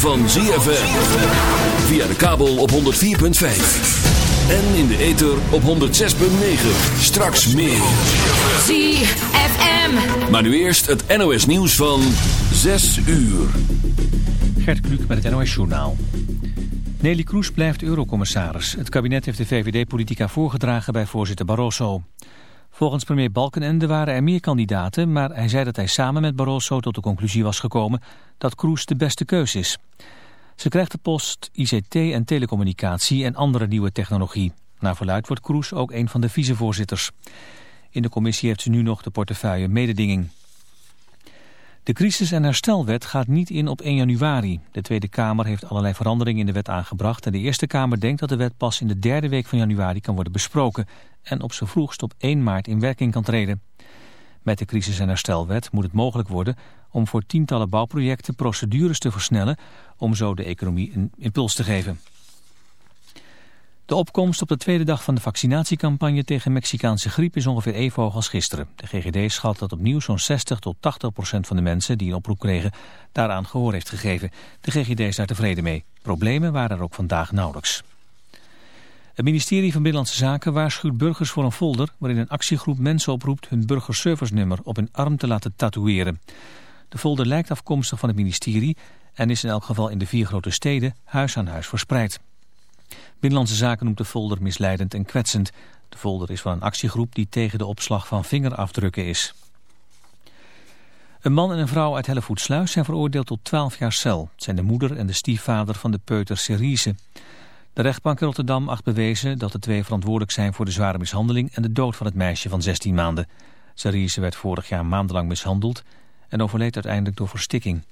van ZFM. Via de kabel op 104.5. En in de ether op 106.9. Straks meer. ZFM. Maar nu eerst het NOS nieuws van 6 uur. Gert Kluk met het NOS Journaal. Nelly Kroes blijft eurocommissaris. Het kabinet heeft de VVD-politica voorgedragen bij voorzitter Barroso. Volgens premier Balkenende waren er meer kandidaten... maar hij zei dat hij samen met Barroso tot de conclusie was gekomen... dat Kroes de beste keus is. Ze krijgt de post ICT en telecommunicatie en andere nieuwe technologie. Naar verluid wordt Kroes ook een van de vicevoorzitters. In de commissie heeft ze nu nog de portefeuille mededinging. De crisis- en herstelwet gaat niet in op 1 januari. De Tweede Kamer heeft allerlei veranderingen in de wet aangebracht... en de Eerste Kamer denkt dat de wet pas in de derde week van januari kan worden besproken... en op z'n vroegst op 1 maart in werking kan treden. Met de crisis- en herstelwet moet het mogelijk worden om voor tientallen bouwprojecten procedures te versnellen... om zo de economie een impuls te geven. De opkomst op de tweede dag van de vaccinatiecampagne tegen Mexicaanse griep is ongeveer even hoog als gisteren. De GGD schat dat opnieuw zo'n 60 tot 80 procent van de mensen die een oproep kregen daaraan gehoor heeft gegeven. De GGD is daar tevreden mee. Problemen waren er ook vandaag nauwelijks. Het ministerie van Binnenlandse Zaken waarschuwt burgers voor een folder waarin een actiegroep mensen oproept hun burgerservice-nummer op hun arm te laten tatoeëren. De folder lijkt afkomstig van het ministerie en is in elk geval in de vier grote steden huis aan huis verspreid. Binnenlandse Zaken noemt de folder misleidend en kwetsend. De folder is van een actiegroep die tegen de opslag van vingerafdrukken is. Een man en een vrouw uit Hellevoetsluis zijn veroordeeld tot 12 jaar cel. Het zijn de moeder en de stiefvader van de peuter Cerise. De rechtbank in Rotterdam acht bewezen dat de twee verantwoordelijk zijn voor de zware mishandeling en de dood van het meisje van 16 maanden. Cerise werd vorig jaar maandenlang mishandeld en overleed uiteindelijk door verstikking.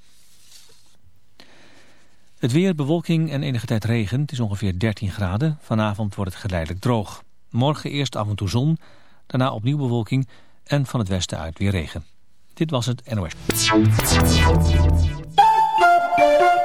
Het weer, bewolking en enige tijd regen. Het is ongeveer 13 graden. Vanavond wordt het geleidelijk droog. Morgen eerst af en toe zon, daarna opnieuw bewolking en van het westen uit weer regen. Dit was het NOS.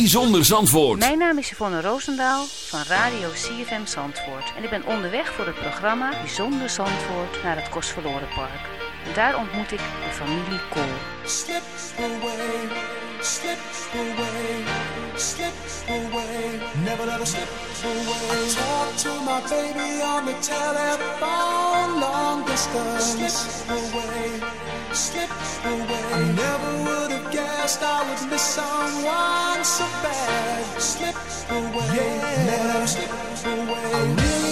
Bijzonder Zandvoort. Mijn naam is Yvonne Roosendaal van Radio CFM Zandvoort. En ik ben onderweg voor het programma Bijzonder Zandvoort naar het Kostverloren Park. En daar ontmoet ik de familie Kool. Slip away, slip away, slip away, never let slip away. I talk to my baby on the telephone, long distance. Slip away, slip away. I never would have guessed I would miss someone so bad. Slip away, yeah, never let her slip away.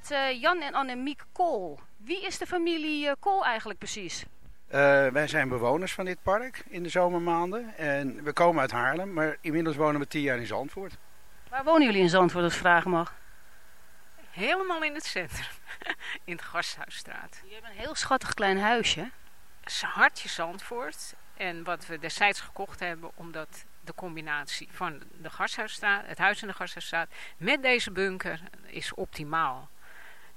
Met uh, Jan en Annemiek Kool. Wie is de familie uh, Kool eigenlijk precies? Uh, wij zijn bewoners van dit park in de zomermaanden. En we komen uit Haarlem, maar inmiddels wonen we tien jaar in Zandvoort. Waar wonen jullie in Zandvoort, als vraag mag? Helemaal in het centrum. in de Gasthuisstraat. Je hebt een heel schattig klein huisje. Hartje Zandvoort. En wat we destijds gekocht hebben, omdat de combinatie van de Gasthuisstraat, het huis in de Gasthuisstraat met deze bunker is optimaal.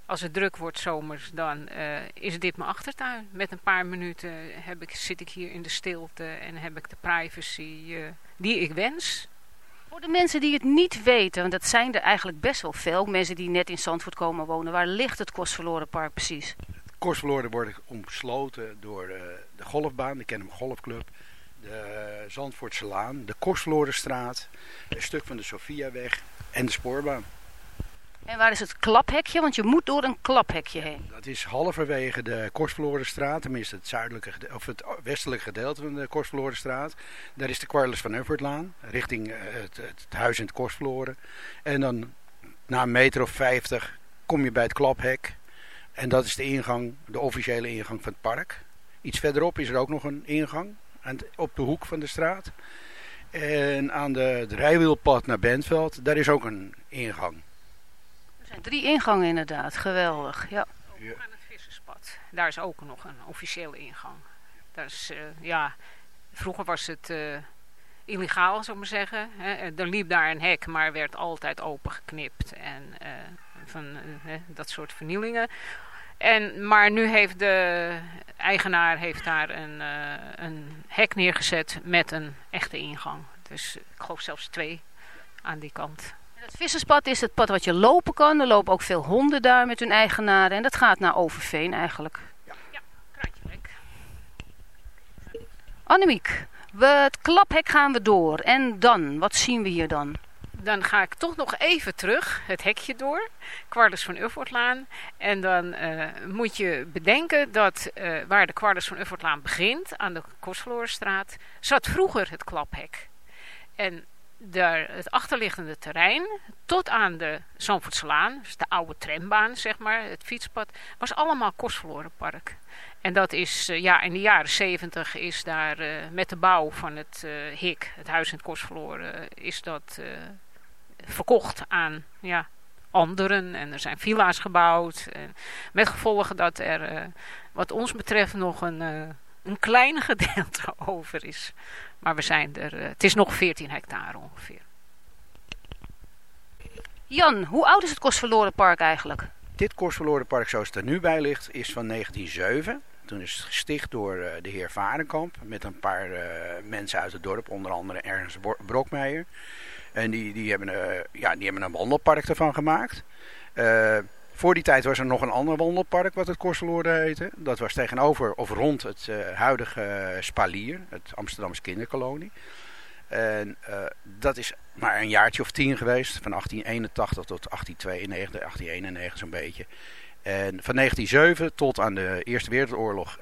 Als het druk wordt zomers, dan uh, is dit mijn achtertuin. Met een paar minuten heb ik, zit ik hier in de stilte en heb ik de privacy uh, die ik wens. Voor de mensen die het niet weten, want dat zijn er eigenlijk best wel veel, mensen die net in Zandvoort komen wonen, waar ligt het Kostverlorenpark precies? Het Kostverloren wordt omsloten door uh, de golfbaan, de Kennem Golfclub de Zandvoortse Laan, de Kostverlorenstraat, een stuk van de Sofiaweg en de spoorbaan. En waar is het klaphekje? Want je moet door een klaphekje heen. Dat is halverwege de Kostverlorenstraat, tenminste het, zuidelijke, of het westelijke gedeelte van de Kostverlorenstraat. Daar is de Quarles van Uffertlaan, richting eh, het, het, huis in het Kostverloren. En dan na een meter of vijftig kom je bij het klaphek. En dat is de ingang, de officiële ingang van het park. Iets verderop is er ook nog een ingang op de hoek van de straat. En aan de, het rijwielpad naar Bentveld, daar is ook een ingang. Zijn drie ingangen inderdaad, geweldig. Ja. ja. Aan het visserspad, daar is ook nog een officiële ingang. Dat is, uh, ja, vroeger was het uh, illegaal, zou ik maar zeggen. Hè. Er liep daar een hek, maar werd altijd opengeknipt. En uh, van dat soort vernielingen. En, maar nu heeft de eigenaar heeft daar een, uh, een hek neergezet met een echte ingang. Dus ik geloof zelfs twee aan die kant. Het visserspad is het pad wat je lopen kan. Er lopen ook veel honden daar met hun eigenaren. En dat gaat naar Overveen eigenlijk. Ja, ja kraantje lek. Annemiek, we, het klaphek gaan we door. En dan, wat zien we hier dan? dan ga ik toch nog even terug het hekje door. Kwarters van Uffortlaan. En dan uh, moet je bedenken dat uh, waar de Kwarters van Uffortlaan begint, aan de Kostverlorenstraat, zat vroeger het klaphek. En daar, het achterliggende terrein, tot aan de Zandvoortslaan, dus de oude trambaan, zeg maar, het fietspad, was allemaal Kostverlorenpark. En dat is, uh, ja, in de jaren zeventig is daar met de bouw van het HIK, het Huis in het is dat verkocht aan ja, anderen. En er zijn villa's gebouwd. En met gevolgen dat er uh, wat ons betreft nog een, uh, een klein gedeelte over is. Maar we zijn er, uh, het is nog 14 hectare ongeveer. Jan, hoe oud is het Kostverlorenpark eigenlijk? Dit Kostverlorenpark zoals het er nu bij ligt is van 1907. Toen is het gesticht door uh, de heer Varenkamp met een paar uh, mensen uit het dorp, onder andere Ernst Brokmeijer. En die, die, hebben, uh, ja, die hebben een wandelpark ervan gemaakt. Uh, voor die tijd was er nog een ander wandelpark wat het Korseloorde heette. Dat was tegenover of rond het uh, huidige Spalier, het Amsterdamse kinderkolonie. En dat is maar een jaartje of tien geweest, van 1881 tot 1892, 1891 zo'n beetje. En van 1907 tot aan de Eerste Wereldoorlog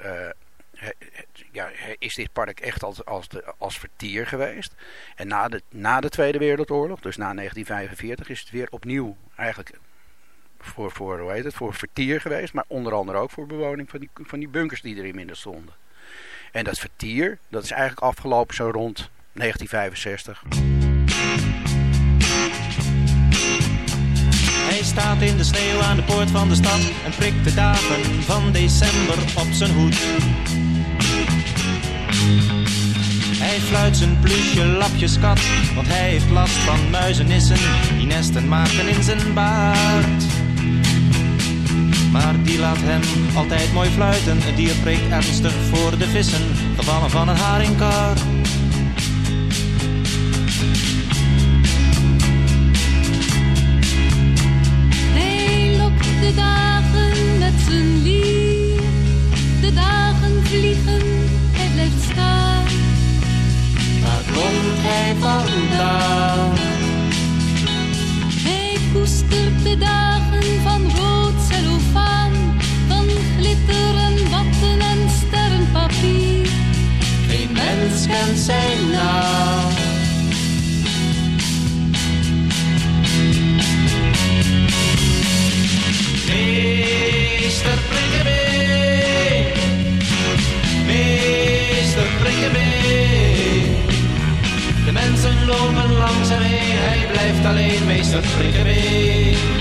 ja, is dit park echt als, als, de, als vertier geweest. En na de, na de Tweede Wereldoorlog, dus na 1945, is het weer opnieuw eigenlijk voor, voor, hoe het, voor vertier geweest. Maar onder andere ook voor bewoning van die, van die bunkers die er inmiddels stonden. En dat vertier, dat is eigenlijk afgelopen zo rond 1965. Hij staat in de sneeuw aan de poort van de stad en prikt de dagen van december op zijn hoed. Hij fluit zijn plusje lapjeskat, want hij heeft last van muizenissen die nesten maken in zijn baard. Maar die laat hem altijd mooi fluiten, het dier preekt ernstig voor de vissen, gevallen van een haringkar. Hij lokt de dagen met zijn lier, de dagen vliegen, hij blijft staan. Waar komt hij vandaan? Hij koestert de dagen van rood schitteren watten en sterrenpapier. Geen mens kent zijn naam. Meester, breng. Meester, breng. De mensen lopen langzaam heen, hij blijft alleen. Meester, breng.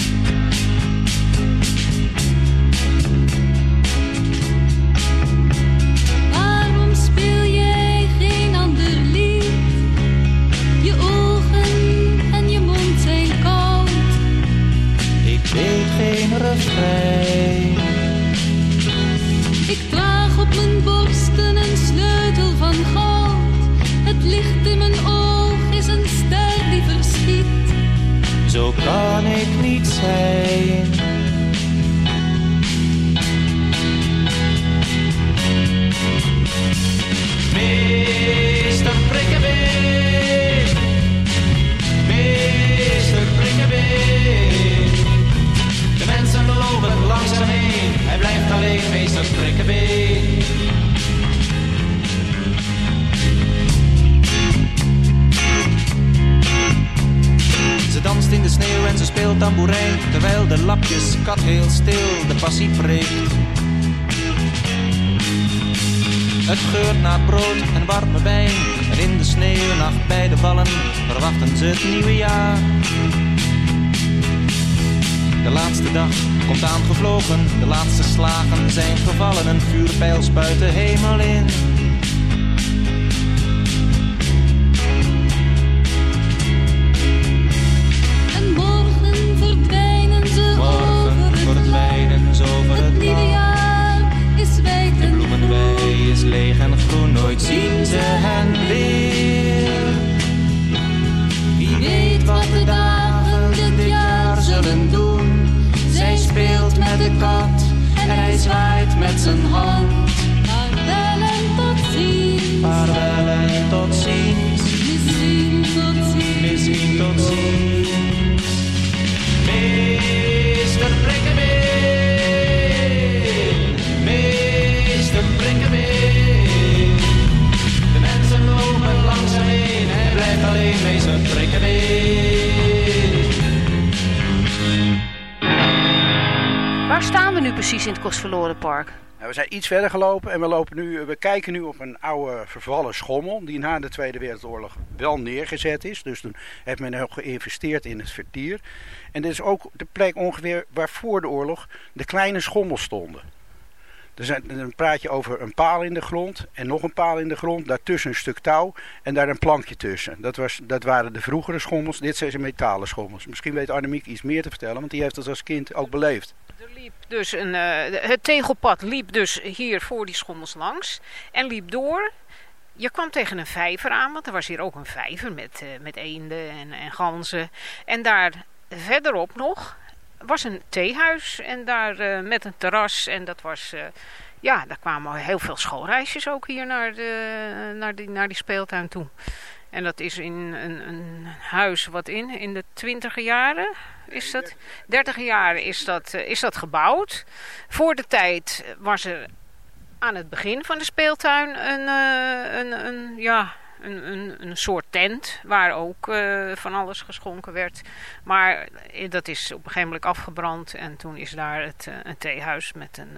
In het Kostverloren Park? Nou, we zijn iets verder gelopen en we, lopen nu, we kijken nu op een oude vervallen schommel die na de Tweede Wereldoorlog wel neergezet is. Dus toen heeft men ook geïnvesteerd in het vertier. En dit is ook de plek ongeveer waar voor de oorlog de kleine schommels stonden. Er zijn, dan praat je over een paal in de grond en nog een paal in de grond. Daartussen een stuk touw en daar een plankje tussen. Dat, was, dat waren de vroegere schommels. Dit zijn ze metalen schommels. Misschien weet Annemiek iets meer te vertellen, want die heeft dat als kind ook beleefd. Liep dus een, eh, het tegelpad liep dus hier voor die schommels langs en liep door. Je kwam tegen een vijver aan, want er was hier ook een vijver met, eh, met eenden en, en ganzen. En daar verderop nog was een theehuis en daar eh, met een terras. En dat was, ja, daar kwamen heel veel schoolreisjes ook hier naar, de, naar, die, naar die speeltuin toe. En dat is in een, een huis wat in, in de twintiger jaren is dat? 30 jaar is dat, eh, is dat gebouwd. Voor de tijd was er aan het begin van de speeltuin een, eh, een, een, ja, een, een, een soort tent waar ook eh, van alles geschonken werd. Maar dat is op een gegeven moment afgebrand en toen is daar het, een theehuis met een...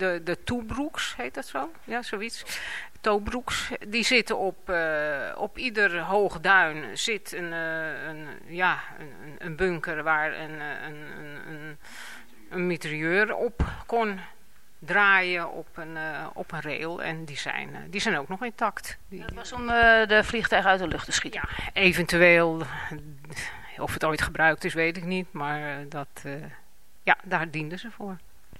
De, de toebroeks heet dat zo? Ja, zoiets. Tobroeks, die zitten op, uh, op ieder hoog duin zit een, uh, een, ja, een, een bunker waar een, een, een, een mitrailleur op kon draaien op een, uh, op een rail. En die zijn, die zijn ook nog intact. Die, dat was om de vliegtuigen uit de lucht te schieten? Ja, eventueel. Of het ooit gebruikt is, weet ik niet. Maar dat, ja, daar dienden ze voor.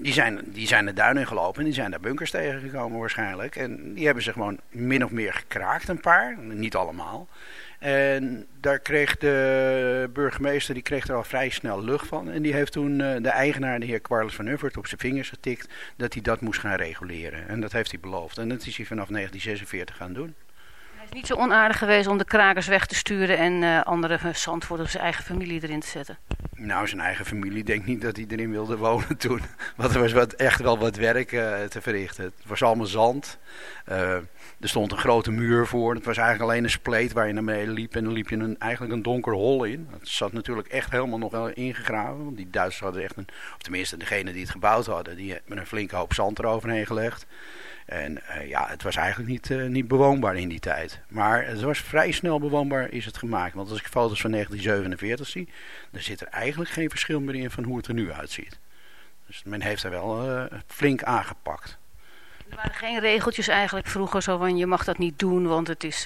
Die zijn, die zijn de duinen in gelopen en die zijn daar bunkers tegengekomen waarschijnlijk. En die hebben ze gewoon min of meer gekraakt, een paar. Niet allemaal. En daar kreeg de burgemeester die kreeg er al vrij snel lucht van. En die heeft toen uh, de eigenaar, de heer Quarles van Uffert, op zijn vingers getikt dat hij dat moest gaan reguleren. En dat heeft hij beloofd. En dat is hij vanaf 1946 gaan doen is niet zo onaardig geweest om de krakers weg te sturen en uh, andere Zandvoort zijn eigen familie erin te zetten? Nou, zijn eigen familie denkt niet dat hij erin wilde wonen toen. Want er was wat, echt wel wat werk uh, te verrichten. Het was allemaal zand. Uh, er stond een grote muur voor. Het was eigenlijk alleen een spleet waar je naar beneden liep. En dan liep je een, eigenlijk een donker hol in. Dat zat natuurlijk echt helemaal nog wel ingegraven. Want die Duitsers hadden echt een... Of tenminste, degene die het gebouwd hadden. Die hebben een flinke hoop zand eroverheen gelegd. En uh, ja, het was eigenlijk niet, uh, niet bewoonbaar in die tijd. Maar het was vrij snel bewoonbaar is het gemaakt. Want als ik foto's van 1947 zie, dan zit er eigenlijk geen verschil meer in van hoe het er nu uitziet. Dus men heeft er wel uh, flink aangepakt. Er waren geen regeltjes eigenlijk vroeger zo van je mag dat niet doen, want het is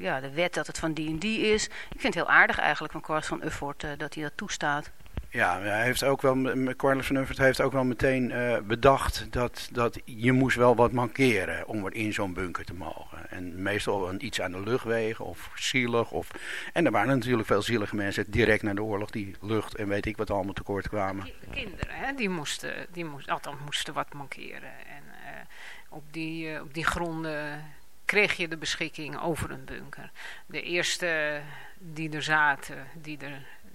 ja, de wet dat het van die en die is. Ik vind het heel aardig eigenlijk van Kort van Uffort dat hij dat toestaat. Ja, hij heeft ook wel, Cornelis van Uffert heeft ook wel meteen uh, bedacht dat, dat je moest wel wat mankeren om in zo'n bunker te mogen. En meestal een, iets aan de luchtwegen of zielig. Of, en er waren natuurlijk veel zielige mensen direct na de oorlog die lucht en weet ik wat allemaal tekort kwamen. De kinderen, hè, die moesten, die moesten, althans moesten wat mankeren. En uh, op, die, uh, op die gronden kreeg je de beschikking over een bunker. De eerste die er zaten, die er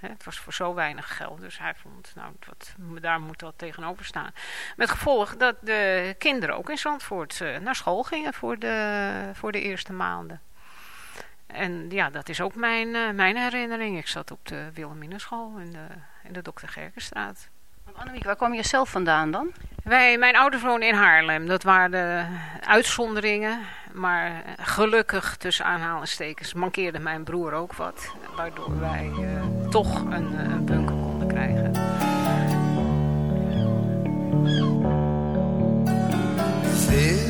Het was voor zo weinig geld. Dus hij vond, nou, wat, daar moet dat tegenover staan. Met gevolg dat de kinderen ook in Zandvoort uh, naar school gingen voor de, voor de eerste maanden. En ja, dat is ook mijn, uh, mijn herinnering. Ik zat op de Wilhelminenschool in de, in de Dr. Gerkenstraat. Annemiek, waar kwam je zelf vandaan dan? Wij, mijn ouders woonden in Haarlem. Dat waren de uitzonderingen. Maar gelukkig, tussen aanhalingstekens, mankeerde mijn broer ook wat. Waardoor wij uh, toch een, een bunker konden krijgen. Is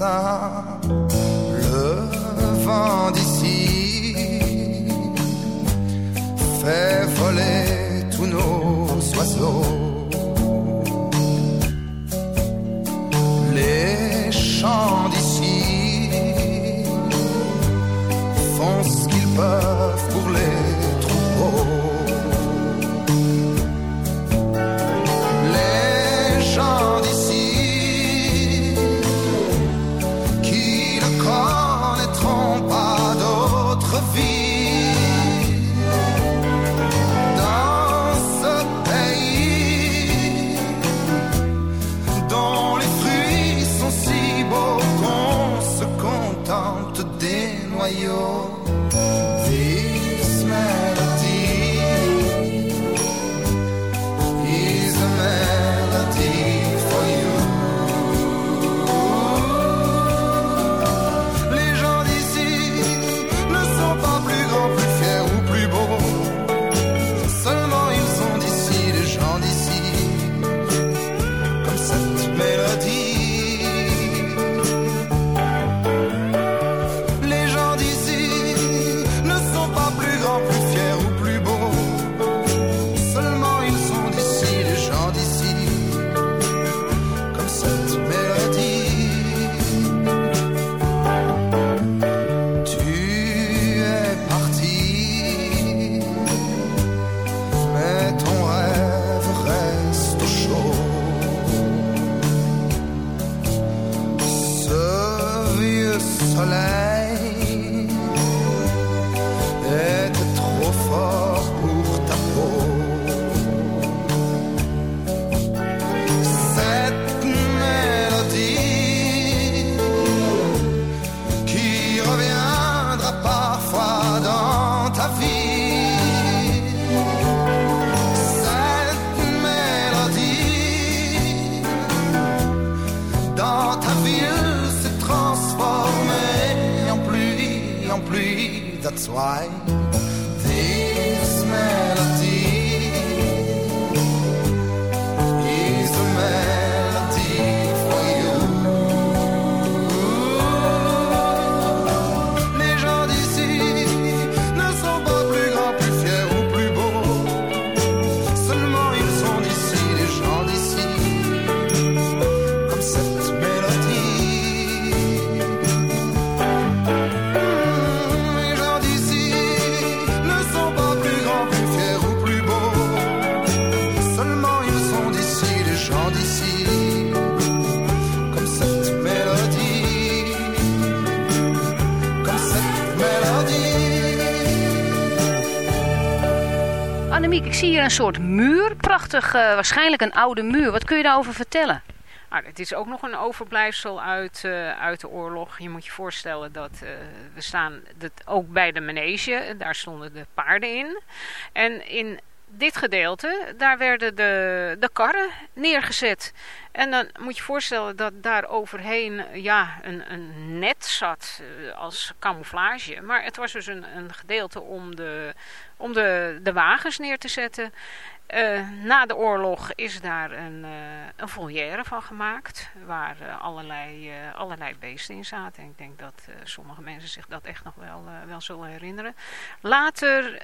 sound That's why this melody zie hier een soort muur. Prachtig, uh, waarschijnlijk een oude muur. Wat kun je daarover vertellen? Nou, het is ook nog een overblijfsel uit, uh, uit de oorlog. Je moet je voorstellen dat uh, we staan dat ook bij de manege. Daar stonden de paarden in. En in dit gedeelte, daar werden de, de karren neergezet. En dan moet je voorstellen dat daar overheen ja, een, een net zat als camouflage. Maar het was dus een, een gedeelte om, de, om de, de wagens neer te zetten. Uh, na de oorlog is daar een, uh, een volière van gemaakt. Waar uh, allerlei, allerlei beesten in zaten. En ik denk dat sommige mensen zich dat echt nog wel, wel zullen herinneren. Later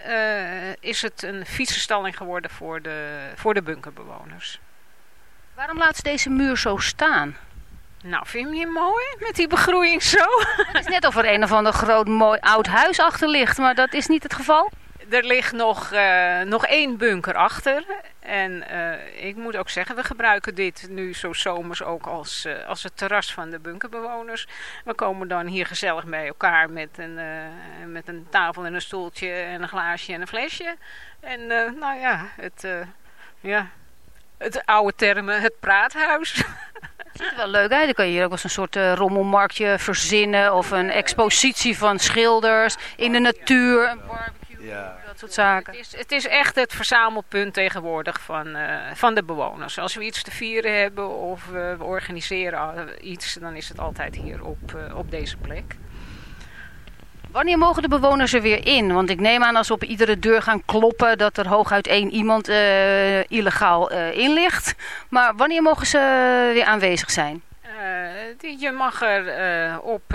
is het een fietsenstalling geworden voor de, voor de bunkerbewoners. Waarom laat ze deze muur zo staan? Nou, vind je hem mooi met die begroeiing zo? Het is net of er een of ander groot mooi oud huis achter ligt, maar dat is niet het geval er ligt nog, uh, nog één bunker achter. En uh, ik moet ook zeggen, we gebruiken dit nu zo zomers ook als, uh, als het terras van de bunkerbewoners. We komen dan hier gezellig bij elkaar met een, met een tafel en een stoeltje en een glaasje en een flesje. En nou ja, het, ja, het oude termen, het praathuis. ziet er wel leuk uit. Dan kan je hier ook als een soort rommelmarktje verzinnen. Of een expositie van schilders in de natuur. Ja. dat soort zaken. Het is, het is echt het verzamelpunt tegenwoordig van, uh, van de bewoners. Als we iets te vieren hebben of uh, we organiseren iets, dan is het altijd hier op, op deze plek. Wanneer mogen de bewoners er weer in? Want ik neem aan als we op iedere deur gaan kloppen dat er hooguit één iemand uh, illegaal uh, in ligt. Maar wanneer mogen ze weer aanwezig zijn? Uh, je mag er op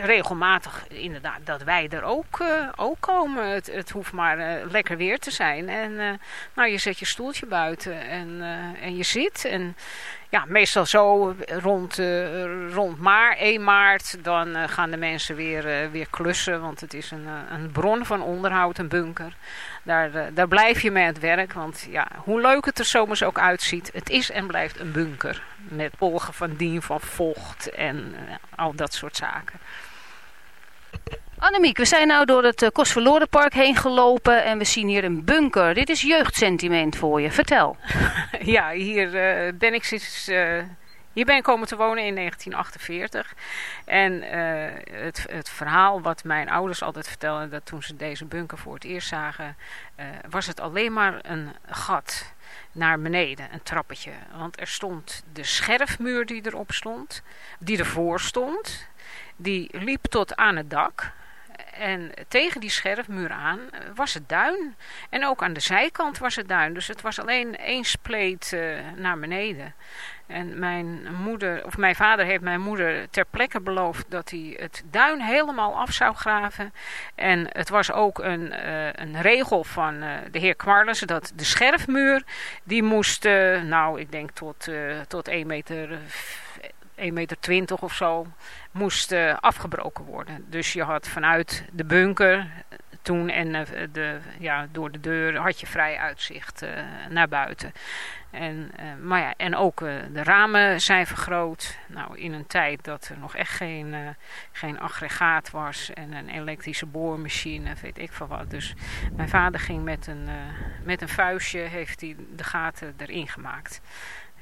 regelmatig inderdaad dat wij er ook, uh, ook komen. Het, het hoeft maar uh, lekker weer te zijn. En uh, nou, je zet je stoeltje buiten en, en je zit. En ja, meestal zo rond, rond maar 1 maart, dan gaan de mensen weer, weer klussen. Want het is een, een bron van onderhoud, een bunker. Daar, daar blijf je mee aan het werk. Want ja, hoe leuk het er zomers ook uitziet, het is en blijft een bunker. Met polgen van dien, van vocht en al dat soort zaken. Annemiek, we zijn nou door het Kostverlorenpark heen gelopen en we zien hier een bunker. Dit is jeugdsentiment voor je. Vertel. ja, hier uh, ben ik sinds... Hier ben ik komen te wonen in 1948. En uh, het, het verhaal wat mijn ouders altijd vertelden... dat toen ze deze bunker voor het eerst zagen... was het alleen maar een gat naar beneden, een trappetje. Want er stond de scherfmuur die erop stond, die ervoor stond... Die liep tot aan het dak. En tegen die scherfmuur aan was het duin. En ook aan de zijkant was het duin. Dus het was alleen één spleet naar beneden. En mijn moeder, of mijn vader heeft mijn moeder ter plekke beloofd dat hij het duin helemaal af zou graven. En het was ook een, uh, een regel van uh, de heer Kwarles dat de scherfmuur, die moest, nou ik denk tot, tot 1 meter... 1,20 meter 20 of zo, moest afgebroken worden. Dus je had vanuit de bunker toen en de, ja, door de deur had je vrij uitzicht naar buiten. En, maar ja, en ook de ramen zijn vergroot. Nou, in een tijd dat er nog echt geen, geen aggregaat was en een elektrische boormachine, weet ik van wat. Dus mijn vader ging met een, met een vuistje, heeft hij de gaten erin gemaakt.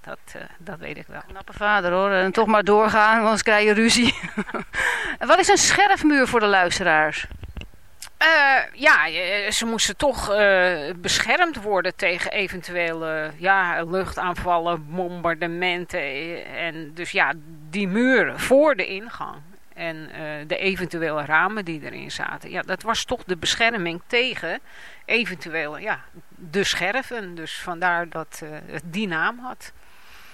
Dat, uh, dat weet ik wel. Knappe vader hoor. En toch maar doorgaan, anders krijg je ruzie. Wat is een scherfmuur voor de luisteraars? Uh, ja, ze moesten toch beschermd worden tegen eventuele ja, luchtaanvallen, bombardementen. En dus ja, die muur voor de ingang. en de eventuele ramen die erin zaten. Ja, dat was toch de bescherming tegen eventuele, ja, de scherven. Dus vandaar dat het die naam had.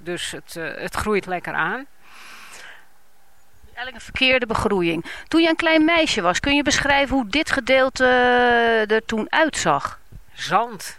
dus het, uh, het groeit lekker aan. Een verkeerde begroeiing. Toen je een klein meisje was, kun je beschrijven hoe dit gedeelte uh, er toen uitzag? Zand.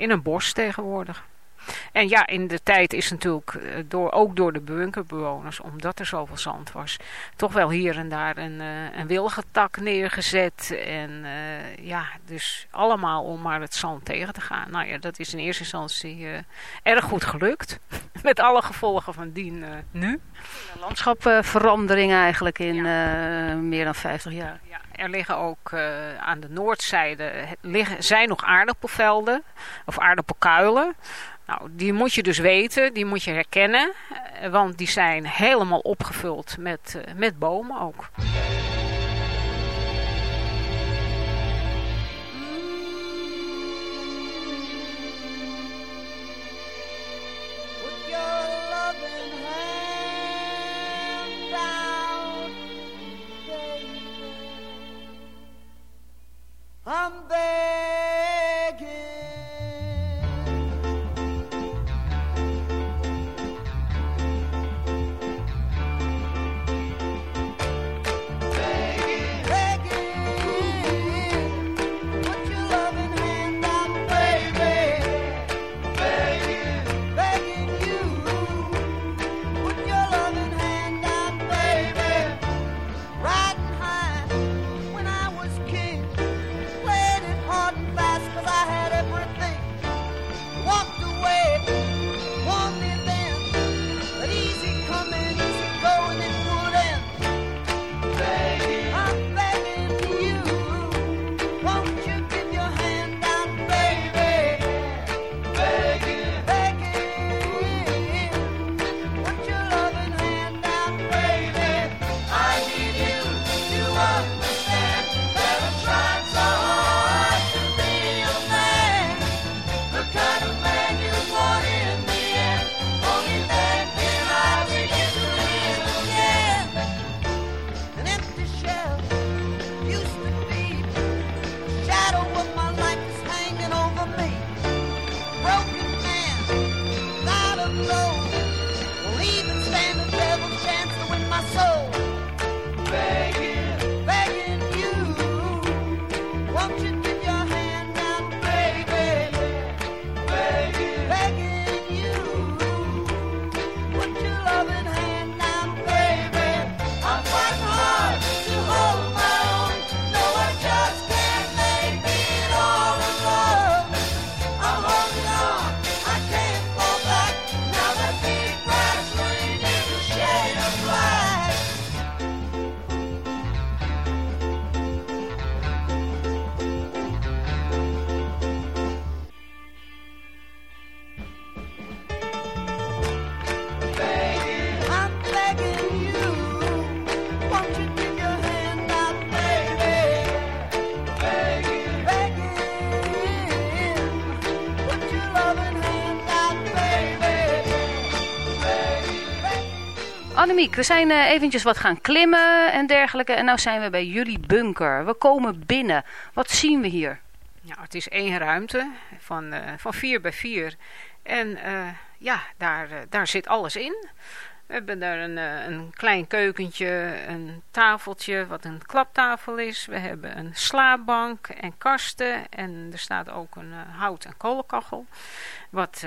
in een bos tegenwoordig. En ja, in de tijd is natuurlijk uh, door, ook door de bunkerbewoners, omdat er zoveel zand was, toch wel hier en daar een, uh, een wilgetak neergezet. En ja, dus allemaal om maar het zand tegen te gaan. Nou ja, dat is in eerste instantie erg goed gelukt. Met alle gevolgen van dien nu. Landschapverandering eigenlijk in ja. meer dan 50 jaar. Ja er liggen ook uh, aan de noordzijde liggen, zijn nog aardappelvelden of aardappelkuilen. Nou, die moet je dus weten, die moet je herkennen, want die zijn helemaal opgevuld met, uh, met bomen ook. I'm begging. We zijn uh, eventjes wat gaan klimmen en dergelijke. En nu zijn we bij jullie bunker. We komen binnen. Wat zien we hier? Ja, het is één ruimte van, uh, van vier bij vier. En uh, ja, daar, daar zit alles in. We hebben daar een, een klein keukentje, een tafeltje wat een klaptafel is. We hebben een slaapbank en kasten. En er staat ook een hout- en kolenkachel. Wat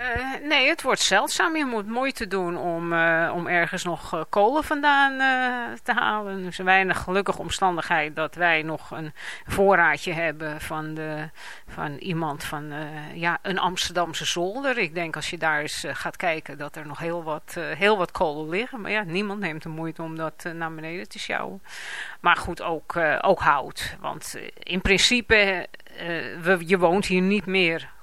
Uh, nee, het wordt zeldzaam. Je moet moeite doen om, uh, om ergens nog uh, kolen vandaan te halen. Dus een weinig gelukkige omstandigheid dat wij nog een voorraadje hebben van, de, van iemand van ja, een Amsterdamse zolder. Ik denk als je daar eens gaat kijken dat er nog heel wat, heel wat kolen liggen. Maar ja, niemand neemt de moeite om dat naar beneden te sjouwen. Maar goed, ook, ook hout. Want in principe, we, je woont hier niet meer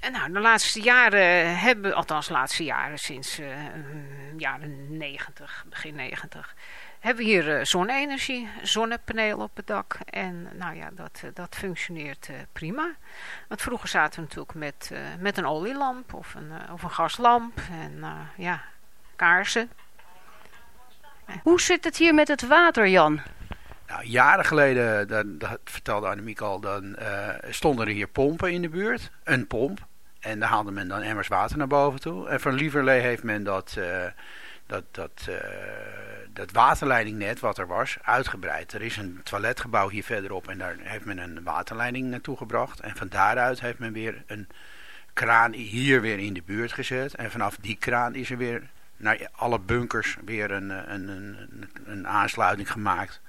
En nou, de laatste jaren hebben, althans de laatste jaren, sinds uh, jaren 90, begin 90, hebben we hier uh, zonne-energie, zonnepanelen op het dak. En nou ja, dat, uh, dat functioneert prima. Want vroeger zaten we natuurlijk met, met een olielamp of een, of een gaslamp en ja, kaarsen. Hoe zit het hier met het water, Jan? Nou, jaren geleden, dat, dat vertelde Annemiek al, dan stonden er hier pompen in de buurt. Een pomp. En daar haalde men dan emmers water naar boven toe. En van Lieverlee heeft men dat, uh, dat, dat, uh, dat waterleidingnet wat er was uitgebreid. Er is een toiletgebouw hier verderop en daar heeft men een waterleiding naartoe gebracht. En van daaruit heeft men weer een kraan hier weer in de buurt gezet. En vanaf die kraan is er weer naar alle bunkers weer een, een, een, een aansluiting gemaakt.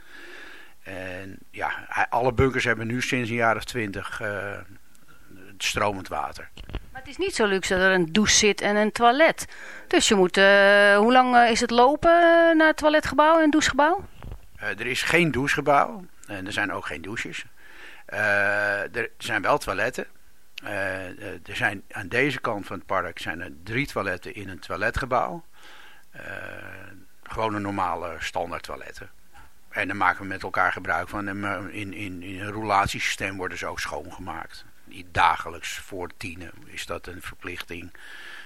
En ja, alle bunkers hebben nu sinds een jaar of twintig uh, stromend water. Maar het is niet zo luxe dat er een douche zit en een toilet. Dus je moet, uh, hoe lang uh, is het lopen naar het toiletgebouw en douchegebouw? Uh, er is geen douchegebouw en er zijn ook geen douches. er zijn wel toiletten. er zijn aan deze kant van het park zijn er drie toiletten in een toiletgebouw. gewoon een normale standaard toiletten. En dan maken we met elkaar gebruik van. En in, in, in een roulatiesysteem worden ze ook schoongemaakt dagelijks voor tienen is dat een verplichting.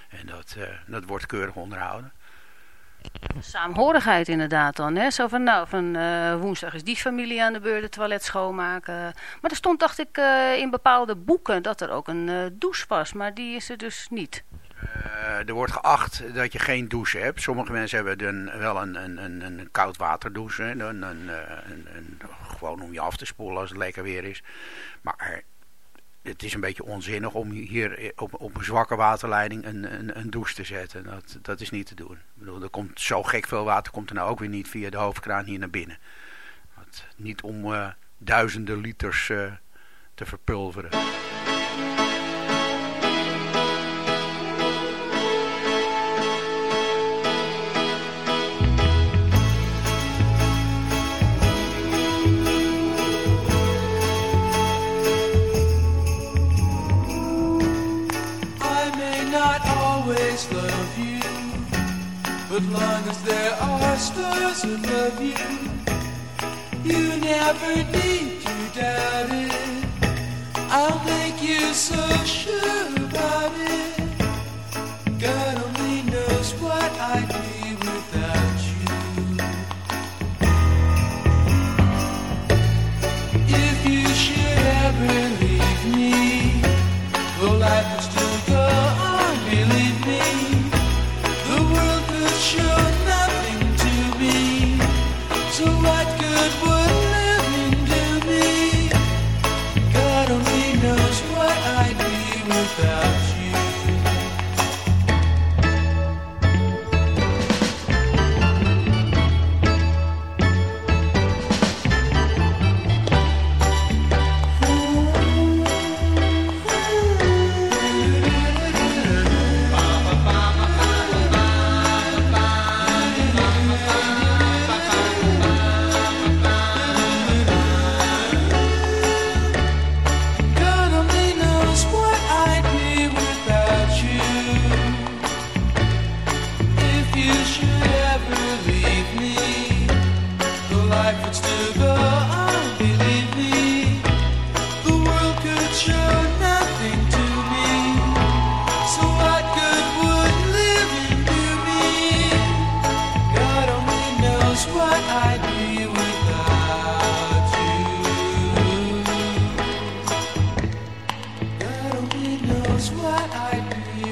En dat, uh, dat wordt keurig onderhouden. Saamhorigheid inderdaad dan. Hè? Zo van, nou, van uh, woensdag is die familie aan de beurt het toilet schoonmaken. Maar er stond, dacht ik, in bepaalde boeken dat er ook een douche was. Maar die is er dus niet. Er wordt geacht dat je geen douche hebt. Sommige mensen hebben dan wel een, een, een, een koud waterdouche. Een, een, een, gewoon om je af te spoelen als het lekker weer is. Maar het is een beetje onzinnig om hier op, op een zwakke waterleiding een, een, een, douche te zetten. Dat, dat is niet te doen. Ik bedoel, er komt zo gek veel water, komt er nou ook weer niet via de hoofdkraan hier naar binnen. Niet om duizenden liters te verpulveren. But long as there are stars above you, you never need to doubt it. I'll make you so sure about it. why i do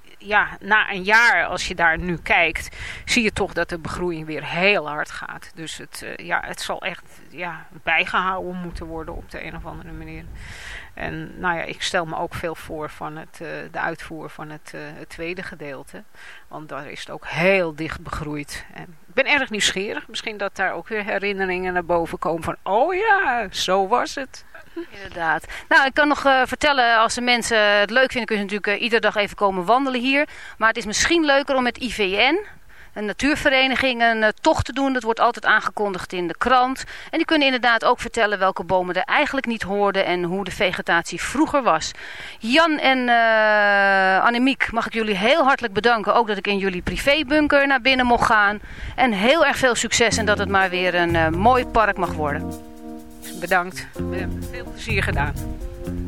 ja, na een jaar, als je daar nu kijkt, zie je toch dat de begroeiing weer heel hard gaat. Dus het, uh, ja, het zal echt ja, bijgehouden moeten worden op de een of andere manier. En nou ja, ik stel me ook veel voor van het, uh, de uitvoer van het, uh, het, tweede gedeelte. Want daar is het ook heel dicht begroeid. En ik ben erg nieuwsgierig. Misschien dat daar ook weer herinneringen naar boven komen van... Oh ja, zo was het. Inderdaad. Nou, ik kan nog uh, vertellen, als de mensen het leuk vinden, kunnen ze natuurlijk uh, iedere dag even komen wandelen hier. Maar het is misschien leuker om met IVN, een natuurvereniging, een uh, tocht te doen. Dat wordt altijd aangekondigd in de krant. En die kunnen inderdaad ook vertellen welke bomen er eigenlijk niet hoorden en hoe de vegetatie vroeger was. Jan en Annemiek, mag ik jullie heel hartelijk bedanken. Ook dat ik in jullie privébunker naar binnen mocht gaan. En heel erg veel succes en dat het maar weer een mooi park mag worden bedankt. We hebben veel plezier gedaan.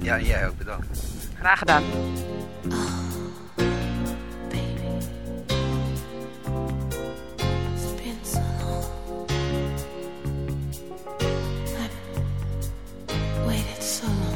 Ja, jij ook bedankt. Graag gedaan. so.